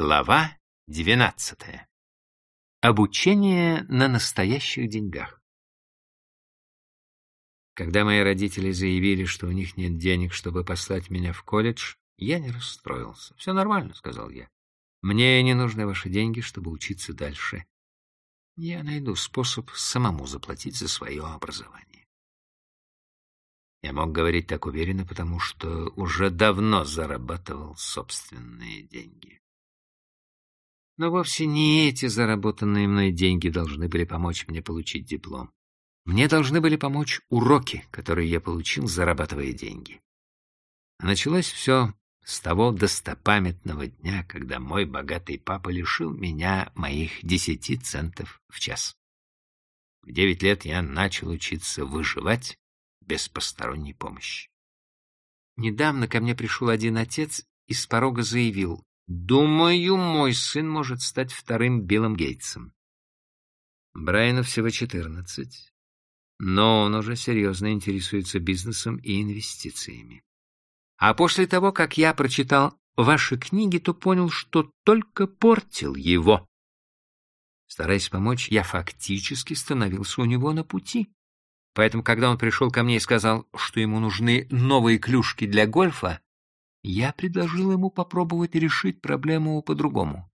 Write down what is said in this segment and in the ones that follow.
Глава двенадцатая. Обучение на настоящих деньгах. Когда мои родители заявили, что у них нет денег, чтобы послать меня в колледж, я не расстроился. «Все нормально», — сказал я. «Мне не нужны ваши деньги, чтобы учиться дальше. Я найду способ самому заплатить за свое образование». Я мог говорить так уверенно, потому что уже давно зарабатывал собственные деньги. Но вовсе не эти заработанные мной деньги должны были помочь мне получить диплом. Мне должны были помочь уроки, которые я получил, зарабатывая деньги. Началось все с того достопамятного дня, когда мой богатый папа лишил меня моих десяти центов в час. В девять лет я начал учиться выживать без посторонней помощи. Недавно ко мне пришел один отец и с порога заявил, Думаю, мой сын может стать вторым Биллом Гейтсом. Брайану всего четырнадцать, но он уже серьезно интересуется бизнесом и инвестициями. А после того, как я прочитал ваши книги, то понял, что только портил его. Стараясь помочь, я фактически становился у него на пути. Поэтому, когда он пришел ко мне и сказал, что ему нужны новые клюшки для гольфа, я предложил ему попробовать решить проблему по-другому.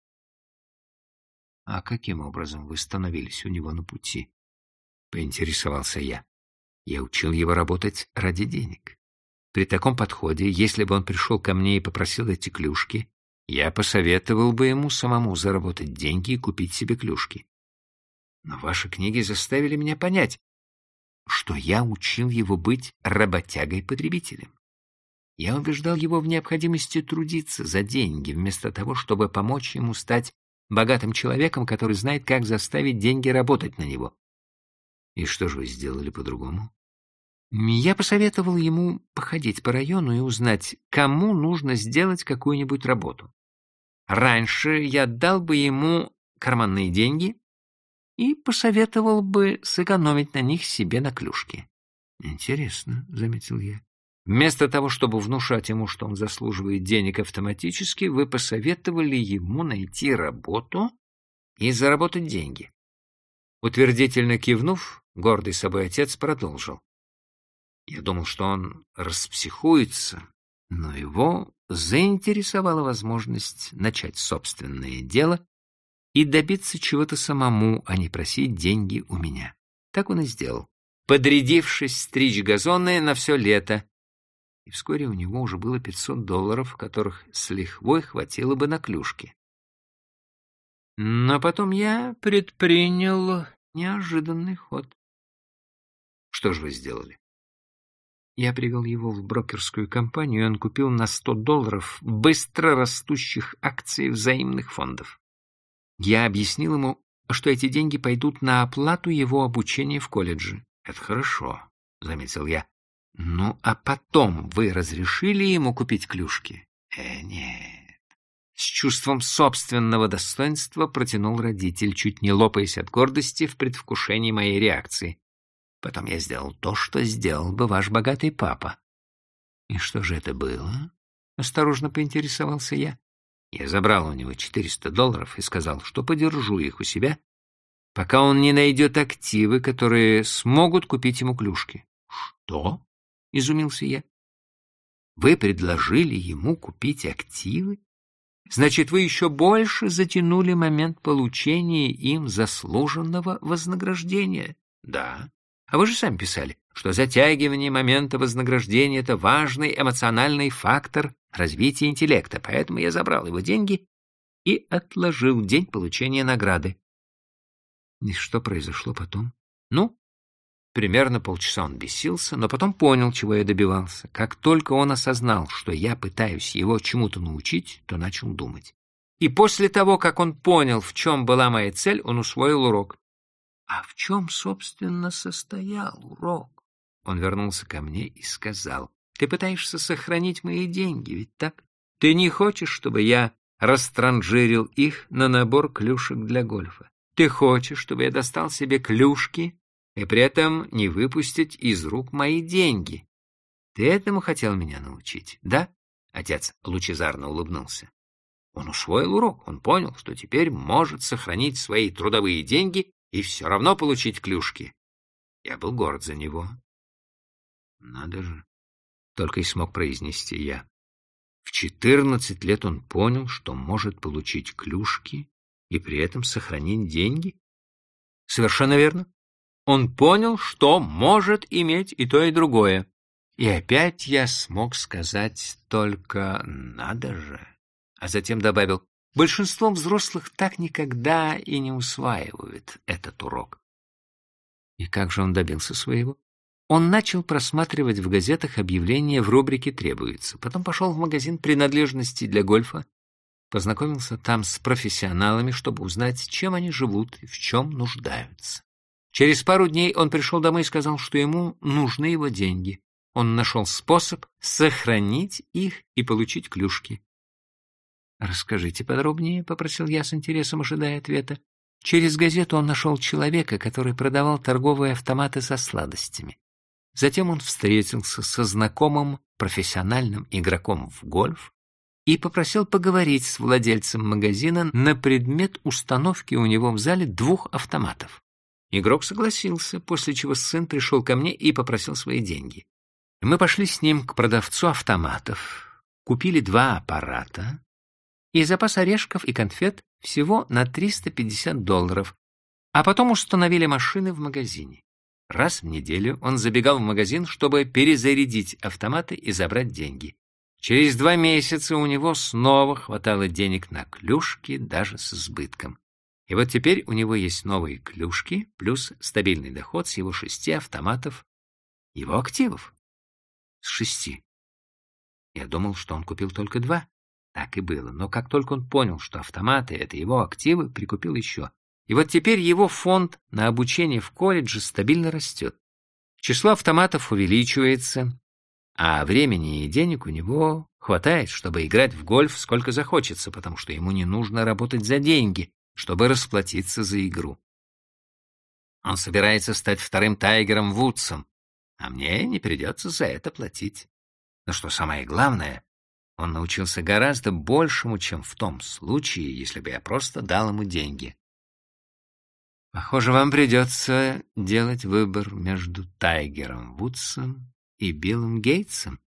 — А каким образом вы становились у него на пути? — поинтересовался я. Я учил его работать ради денег. При таком подходе, если бы он пришел ко мне и попросил эти клюшки, я посоветовал бы ему самому заработать деньги и купить себе клюшки. Но ваши книги заставили меня понять, что я учил его быть работягой-потребителем. Я убеждал его в необходимости трудиться за деньги, вместо того, чтобы помочь ему стать богатым человеком, который знает, как заставить деньги работать на него. И что же вы сделали по-другому? Я посоветовал ему походить по району и узнать, кому нужно сделать какую-нибудь работу. Раньше я дал бы ему карманные деньги и посоветовал бы сэкономить на них себе на клюшке. — Интересно, — заметил я. Вместо того, чтобы внушать ему, что он заслуживает денег автоматически, вы посоветовали ему найти работу и заработать деньги. Утвердительно кивнув, гордый собой отец продолжил. Я думал, что он распсихуется, но его заинтересовала возможность начать собственное дело и добиться чего-то самому, а не просить деньги у меня. Так он и сделал, подрядившись стричь газоны на все лето, и вскоре у него уже было 500 долларов, которых с лихвой хватило бы на клюшки. Но потом я предпринял неожиданный ход. Что же вы сделали? Я привел его в брокерскую компанию, и он купил на 100 долларов быстро растущих акций взаимных фондов. Я объяснил ему, что эти деньги пойдут на оплату его обучения в колледже. — Это хорошо, — заметил я. Ну, а потом вы разрешили ему купить клюшки? Э, нет. С чувством собственного достоинства протянул родитель, чуть не лопаясь от гордости в предвкушении моей реакции. Потом я сделал то, что сделал бы ваш богатый папа. И что же это было? Осторожно поинтересовался я. Я забрал у него 400 долларов и сказал, что подержу их у себя, пока он не найдет активы, которые смогут купить ему клюшки. Что? — изумился я. «Вы предложили ему купить активы? Значит, вы еще больше затянули момент получения им заслуженного вознаграждения?» «Да. А вы же сами писали, что затягивание момента вознаграждения — это важный эмоциональный фактор развития интеллекта, поэтому я забрал его деньги и отложил день получения награды. И что произошло потом? Ну, Примерно полчаса он бесился, но потом понял, чего я добивался. Как только он осознал, что я пытаюсь его чему-то научить, то начал думать. И после того, как он понял, в чем была моя цель, он усвоил урок. А в чем, собственно, состоял урок? Он вернулся ко мне и сказал, ты пытаешься сохранить мои деньги, ведь так? Ты не хочешь, чтобы я растранжирил их на набор клюшек для гольфа? Ты хочешь, чтобы я достал себе клюшки и при этом не выпустить из рук мои деньги. Ты этому хотел меня научить, да? Отец лучезарно улыбнулся. Он усвоил урок, он понял, что теперь может сохранить свои трудовые деньги и все равно получить клюшки. Я был горд за него. Надо же, только и смог произнести я. В четырнадцать лет он понял, что может получить клюшки и при этом сохранить деньги. Совершенно верно. Он понял, что может иметь и то, и другое. И опять я смог сказать только «надо же», а затем добавил «большинство взрослых так никогда и не усваивают этот урок». И как же он добился своего? Он начал просматривать в газетах объявления в рубрике «Требуется». Потом пошел в магазин принадлежностей для гольфа, познакомился там с профессионалами, чтобы узнать, чем они живут и в чем нуждаются. Через пару дней он пришел домой и сказал, что ему нужны его деньги. Он нашел способ сохранить их и получить клюшки. «Расскажите подробнее», — попросил я с интересом, ожидая ответа. Через газету он нашел человека, который продавал торговые автоматы со сладостями. Затем он встретился со знакомым профессиональным игроком в гольф и попросил поговорить с владельцем магазина на предмет установки у него в зале двух автоматов. Игрок согласился, после чего сын пришел ко мне и попросил свои деньги. Мы пошли с ним к продавцу автоматов, купили два аппарата и запас орешков и конфет всего на 350 долларов, а потом установили машины в магазине. Раз в неделю он забегал в магазин, чтобы перезарядить автоматы и забрать деньги. Через два месяца у него снова хватало денег на клюшки, даже с избытком. И вот теперь у него есть новые клюшки, плюс стабильный доход с его шести автоматов, его активов. С шести. Я думал, что он купил только два. Так и было. Но как только он понял, что автоматы — это его активы, прикупил еще. И вот теперь его фонд на обучение в колледже стабильно растет. Число автоматов увеличивается, а времени и денег у него хватает, чтобы играть в гольф сколько захочется, потому что ему не нужно работать за деньги, чтобы расплатиться за игру. Он собирается стать вторым Тайгером Вудсом, а мне не придется за это платить. Но что самое главное, он научился гораздо большему, чем в том случае, если бы я просто дал ему деньги. Похоже, вам придется делать выбор между Тайгером Вудсом и Биллом Гейтсом.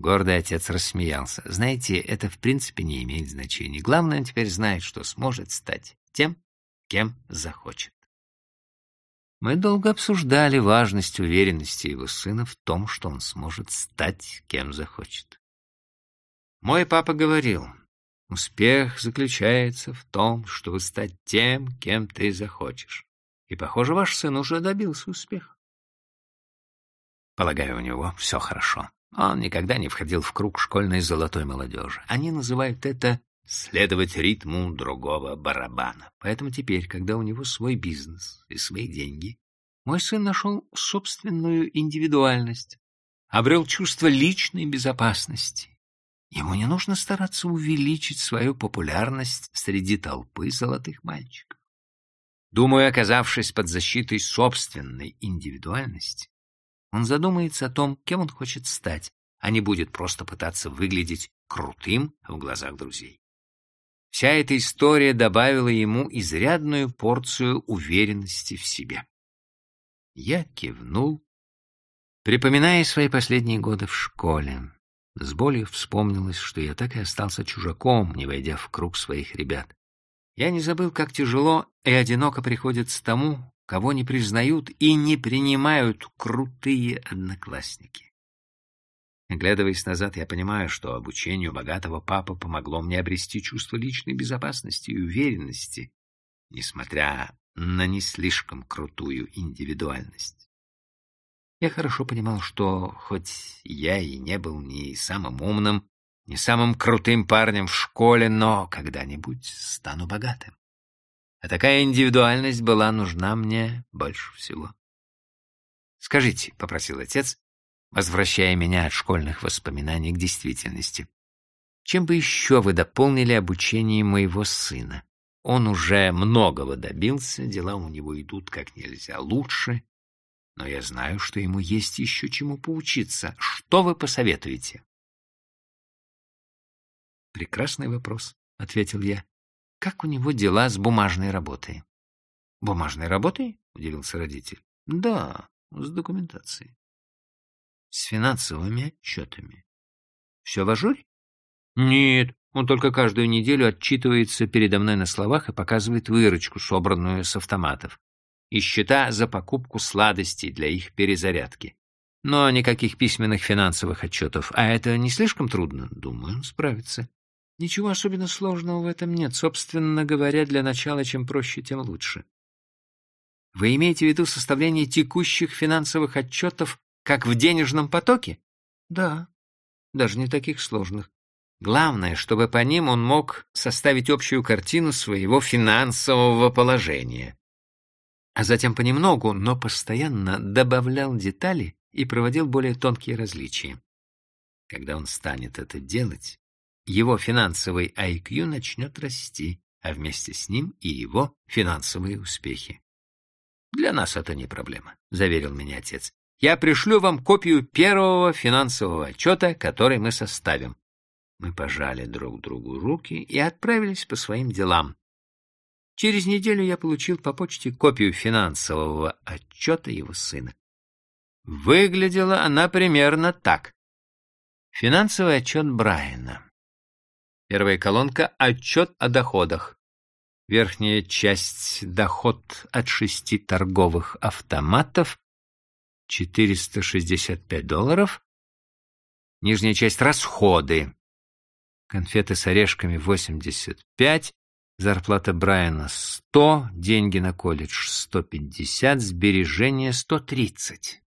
Гордый отец рассмеялся. Знаете, это в принципе не имеет значения. Главное, он теперь знает, что сможет стать тем, кем захочет. Мы долго обсуждали важность уверенности его сына в том, что он сможет стать кем захочет. Мой папа говорил, Успех заключается в том, чтобы стать тем, кем ты захочешь. И, похоже, ваш сын уже добился успеха. Полагаю, у него все хорошо. Он никогда не входил в круг школьной золотой молодежи. Они называют это следовать ритму другого барабана. Поэтому теперь, когда у него свой бизнес и свои деньги, мой сын нашел собственную индивидуальность, обрел чувство личной безопасности Ему не нужно стараться увеличить свою популярность среди толпы золотых мальчиков. Думаю, оказавшись под защитой собственной индивидуальности, он задумается о том, кем он хочет стать, а не будет просто пытаться выглядеть крутым в глазах друзей. Вся эта история добавила ему изрядную порцию уверенности в себе. Я кивнул, припоминая свои последние годы в школе. С болью вспомнилось, что я так и остался чужаком, не войдя в круг своих ребят. Я не забыл, как тяжело и одиноко приходится тому, кого не признают и не принимают крутые одноклассники. Оглядываясь назад, я понимаю, что обучению богатого папы помогло мне обрести чувство личной безопасности и уверенности, несмотря на не слишком крутую индивидуальность. Я хорошо понимал, что хоть я и не был ни самым умным, ни самым крутым парнем в школе, но когда-нибудь стану богатым. А такая индивидуальность была нужна мне больше всего. «Скажите», — попросил отец, возвращая меня от школьных воспоминаний к действительности, «чем бы еще вы дополнили обучение моего сына? Он уже многого добился, дела у него идут как нельзя лучше, но я знаю, что ему есть еще чему поучиться. Что вы посоветуете? Прекрасный вопрос. ответил я. Как у него дела с бумажной работой? Бумажной работой? удивился родитель. Да, с документацией. С финансовыми отчетами. Все в ажуре? Нет, он только каждую неделю отчитывается передо мной на словах и показывает выручку, собранную с автоматов, и счета за покупку сладостей для их перезарядки. Но никаких письменных финансовых отчетов. А это не слишком трудно? Думаю, он справится. Ничего особенно сложного в этом нет. Собственно говоря, для начала, чем проще, тем лучше. Вы имеете в виду составление текущих финансовых отчетов как в денежном потоке? Да, даже не таких сложных. Главное, чтобы по ним он мог составить общую картину своего финансового положения. А затем понемногу, но постоянно добавлял детали и проводил более тонкие различия. Когда он станет это делать, его финансовый IQ начнет расти, а вместе с ним и его финансовые успехи. «Для нас это не проблема», — заверил меня отец. «Я пришлю вам копию первого финансового отчета, который мы составим». Мы пожали друг другу руки и отправились по своим делам. Через неделю я получил по почте копию финансового отчета его сына. Выглядела она примерно так. Финансовый отчет Брайана. Первая колонка — отчет о доходах. Верхняя часть — доход от шести торговых автоматов, 465 долларов. Нижняя часть — расходы. Конфеты с орешками — 85, зарплата Брайана — 100, деньги на колледж — 150, сбережения — 130.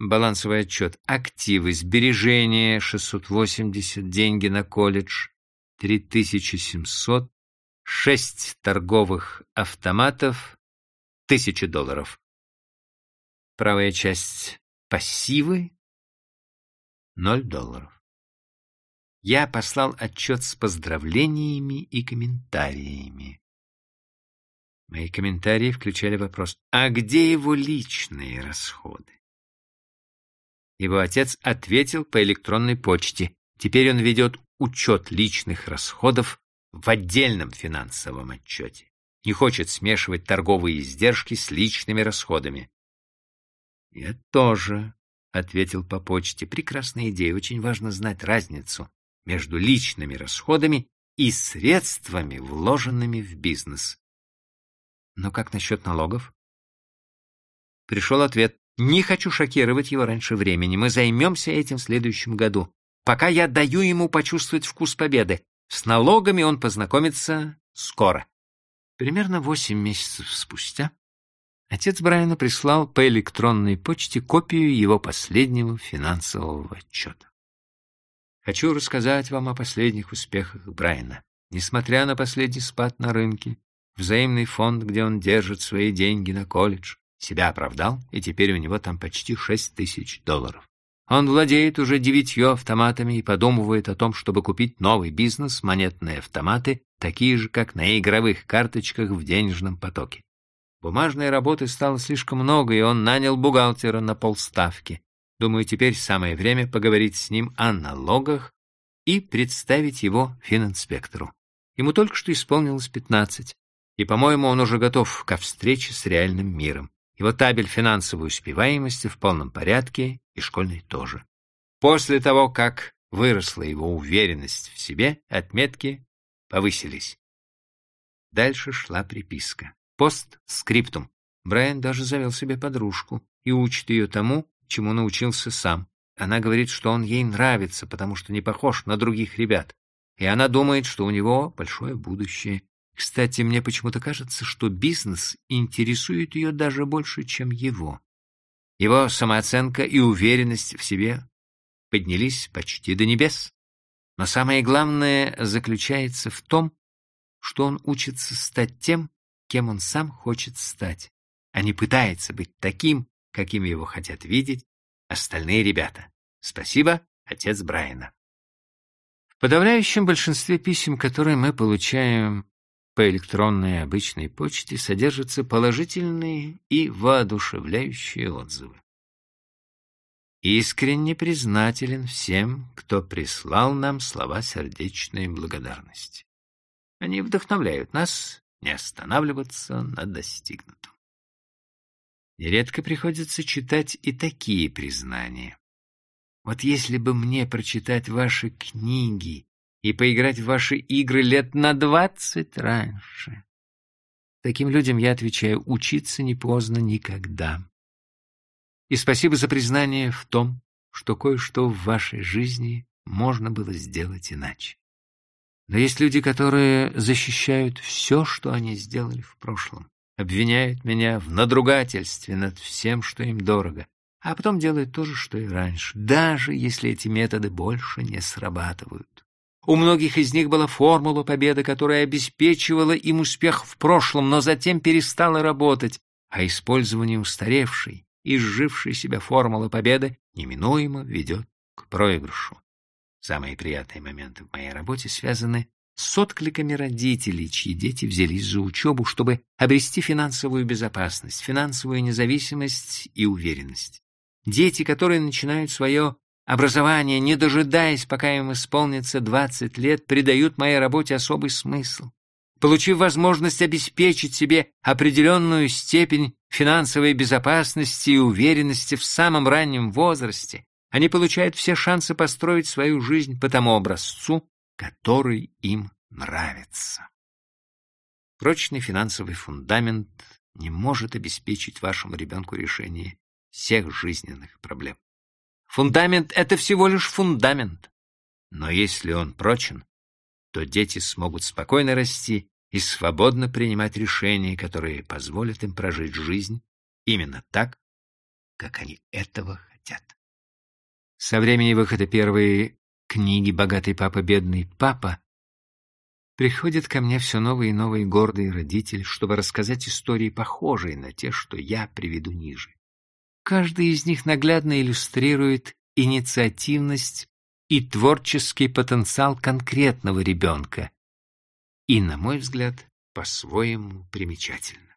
Балансовый отчет. Активы, сбережения 680, деньги на колледж 3700, 6 торговых автоматов 1000 долларов. Правая часть пассивы 0 долларов. Я послал отчет с поздравлениями и комментариями. Мои комментарии включали вопрос, а где его личные расходы? Его отец ответил по электронной почте. Теперь он ведет учет личных расходов в отдельном финансовом отчете. Не хочет смешивать торговые издержки с личными расходами. «Я тоже», — ответил по почте. «Прекрасная идея. Очень важно знать разницу между личными расходами и средствами, вложенными в бизнес». «Но как насчет налогов?» Пришел ответ. Не хочу шокировать его раньше времени. Мы займемся этим в следующем году. Пока я даю ему почувствовать вкус победы. С налогами он познакомится скоро. Примерно восемь месяцев спустя отец Брайана прислал по электронной почте копию его последнего финансового отчета. Хочу рассказать вам о последних успехах Брайана. Несмотря на последний спад на рынке, взаимный фонд, где он держит свои деньги на колледж, себя оправдал, и теперь у него там почти шесть тысяч долларов. Он владеет уже девятью автоматами и подумывает о том, чтобы купить новый бизнес, монетные автоматы, такие же, как на игровых карточках в денежном потоке. Бумажной работы стало слишком много, и он нанял бухгалтера на полставки. Думаю, теперь самое время поговорить с ним о налогах и представить его фининспектору. Ему только что исполнилось пятнадцать, и, по-моему, он уже готов ко встрече с реальным миром. Его табель финансовой успеваемости в полном порядке, и школьный тоже. После того, как выросла его уверенность в себе, отметки повысились. Дальше шла приписка. Постскриптум. Брайан даже завел себе подружку и учит ее тому, чему научился сам. Она говорит, что он ей нравится, потому что не похож на других ребят, и она думает, что у него большое будущее. Кстати, мне почему-то кажется, что бизнес интересует ее даже больше, чем его. Его самооценка и уверенность в себе поднялись почти до небес. Но самое главное заключается в том, что он учится стать тем, кем он сам хочет стать, а не пытается быть таким, каким его хотят видеть остальные ребята. Спасибо, отец Брайана. В подавляющем большинстве писем, которые мы получаем по электронной обычной почте содержатся положительные и воодушевляющие отзывы. Искренне признателен всем, кто прислал нам слова сердечной благодарности. Они вдохновляют нас не останавливаться на достигнутом. Нередко приходится читать и такие признания. Вот если бы мне прочитать ваши книги и поиграть в ваши игры лет на двадцать раньше. Таким людям я отвечаю, учиться не поздно никогда. И спасибо за признание в том, что кое-что в вашей жизни можно было сделать иначе. Но есть люди, которые защищают все, что они сделали в прошлом, обвиняют меня в надругательстве над всем, что им дорого, а потом делают то же, что и раньше, даже если эти методы больше не срабатывают. У многих из них была формула победы, которая обеспечивала им успех в прошлом, но затем перестала работать, а использование устаревшей, изжившей себя формулы победы неминуемо ведет к проигрышу. Самые приятные моменты в моей работе связаны с откликами родителей, чьи дети взялись за учебу, чтобы обрести финансовую безопасность, финансовую независимость и уверенность. Дети, которые начинают свое образование, не дожидаясь, пока им исполнится 20 лет, придают моей работе особый смысл. Получив возможность обеспечить себе определенную степень финансовой безопасности и уверенности в самом раннем возрасте, они получают все шансы построить свою жизнь по тому образцу, который им нравится. Прочный финансовый фундамент не может обеспечить вашему ребенку решение всех жизненных проблем. Фундамент — это всего лишь фундамент. Но если он прочен, то дети смогут спокойно расти и свободно принимать решения, которые позволят им прожить жизнь именно так, как они этого хотят. Со времени выхода первой книги «Богатый папа, бедный папа» приходят ко мне все новые и новые гордые родители, чтобы рассказать истории, похожие на те, что я приведу ниже. Каждый из них наглядно иллюстрирует инициативность и творческий потенциал конкретного ребенка и, на мой взгляд, по-своему примечательно.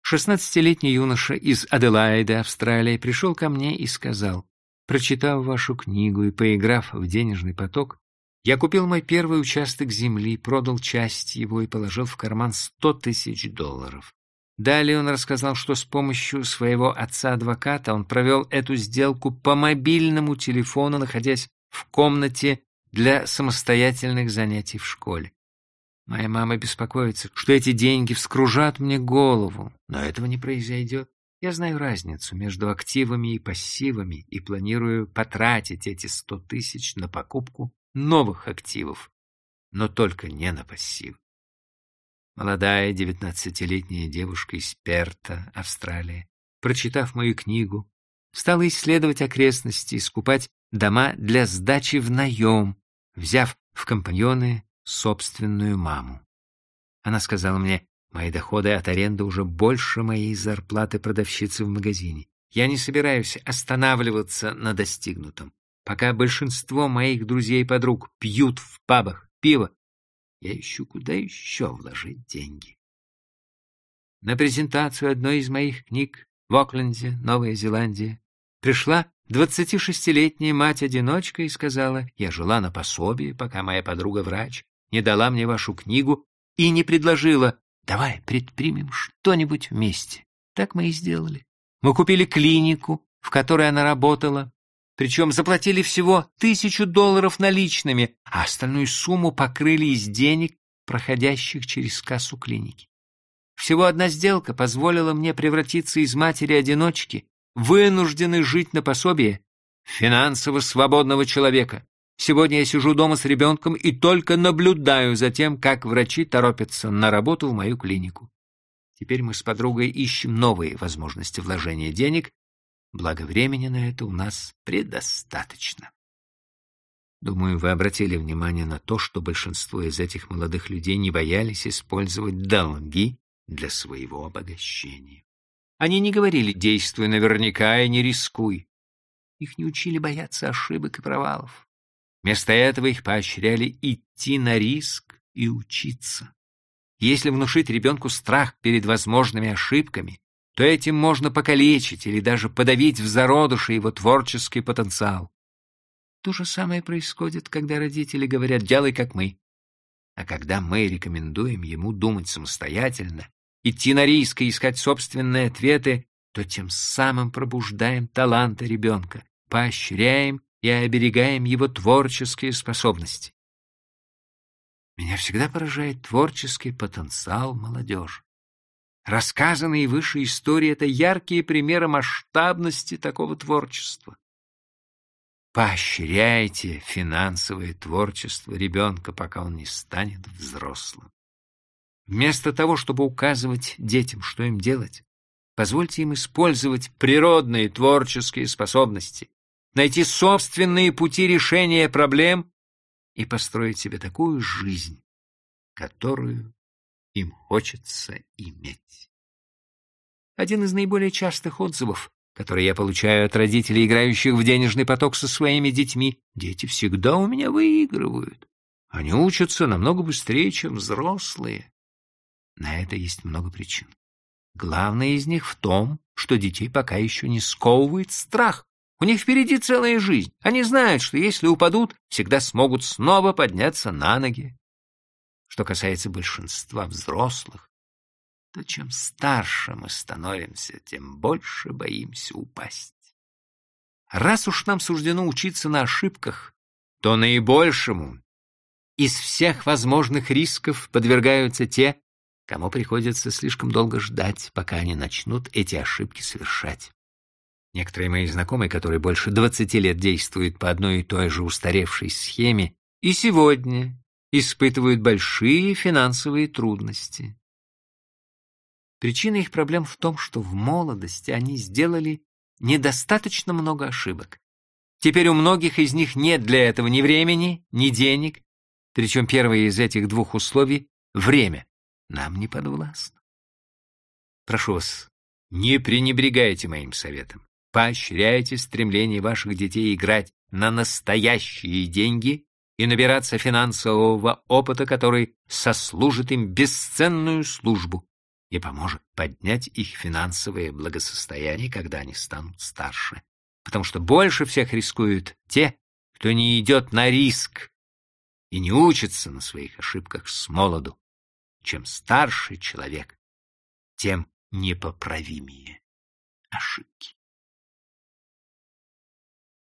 Шестнадцатилетний юноша из Аделаиды, Австралия, пришел ко мне и сказал, Прочитав вашу книгу и поиграв в денежный поток, я купил мой первый участок земли, продал часть его и положил в карман сто тысяч долларов. Далее он рассказал, что с помощью своего отца-адвоката он провел эту сделку по мобильному телефону, находясь в комнате для самостоятельных занятий в школе. Моя мама беспокоится, что эти деньги вскружат мне голову, но этого не произойдет. Я знаю разницу между активами и пассивами и планирую потратить эти сто тысяч на покупку новых активов, но только не на пассив. Молодая девятнадцатилетняя девушка из Перта, Австралия, прочитав мою книгу, стала исследовать окрестности и скупать дома для сдачи в наем, взяв в компаньоны собственную маму. Она сказала мне, Мои доходы от аренды уже больше моей зарплаты продавщицы в магазине. Я не собираюсь останавливаться на достигнутом. Пока большинство моих друзей и подруг пьют в пабах пиво, я ищу, куда еще вложить деньги. На презентацию одной из моих книг в Окленде, Новая Зеландия, пришла 26-летняя мать-одиночка и сказала, я жила на пособии, пока моя подруга-врач не дала мне вашу книгу и не предложила Давай предпримем что-нибудь вместе. Так мы и сделали. Мы купили клинику, в которой она работала, причем заплатили всего тысячу долларов наличными, а остальную сумму покрыли из денег, проходящих через кассу клиники. Всего одна сделка позволила мне превратиться из матери-одиночки, вынужденной жить на пособие, финансово свободного человека. Сегодня я сижу дома с ребенком и только наблюдаю за тем, как врачи торопятся на работу в мою клинику. Теперь мы с подругой ищем новые возможности вложения денег, благо времени на это у нас предостаточно. Думаю, вы обратили внимание на то, что большинство из этих молодых людей не боялись использовать долги для своего обогащения. Они не говорили «действуй наверняка и не рискуй». Их не учили бояться ошибок и провалов. Вместо этого их поощряли идти на риск и учиться. Если внушить ребенку страх перед возможными ошибками, то этим можно покалечить или даже подавить в зародыше его творческий потенциал. То же самое происходит, когда родители говорят «делай как мы». А когда мы рекомендуем ему думать самостоятельно, идти на риск и искать собственные ответы, то тем самым пробуждаем таланты ребенка, поощряем и оберегаем его творческие способности. Меня всегда поражает творческий потенциал молодежи. Рассказанные выше истории — это яркие примеры масштабности такого творчества. Поощряйте финансовое творчество ребенка, пока он не станет взрослым. Вместо того, чтобы указывать детям, что им делать, позвольте им использовать природные творческие способности, найти собственные пути решения проблем и построить себе такую жизнь, которую им хочется иметь. Один из наиболее частых отзывов которые я получаю от родителей, играющих в денежный поток со своими детьми, дети всегда у меня выигрывают. Они учатся намного быстрее, чем взрослые. На это есть много причин. Главное из них в том, что детей пока еще не сковывает страх. У них впереди целая жизнь. Они знают, что если упадут, всегда смогут снова подняться на ноги. Что касается большинства взрослых, то чем старше мы становимся, тем больше боимся упасть. Раз уж нам суждено учиться на ошибках, то наибольшему из всех возможных рисков подвергаются те, кому приходится слишком долго ждать, пока они начнут эти ошибки совершать. Некоторые мои знакомые, которые больше 20 лет действуют по одной и той же устаревшей схеме, и сегодня испытывают большие финансовые трудности. Причина их проблем в том, что в молодости они сделали недостаточно много ошибок. Теперь у многих из них нет для этого ни времени, ни денег, причем первое из этих двух условий — время — нам не подвластно. Прошу вас, не пренебрегайте моим советом. Поощряйте стремление ваших детей играть на настоящие деньги и набираться финансового опыта, который сослужит им бесценную службу и поможет поднять их финансовое благосостояние, когда они станут старше. Потому что больше всех рискуют те, кто не идет на риск и не учится на своих ошибках с молоду. Чем старше человек, тем непоправимее ошибки.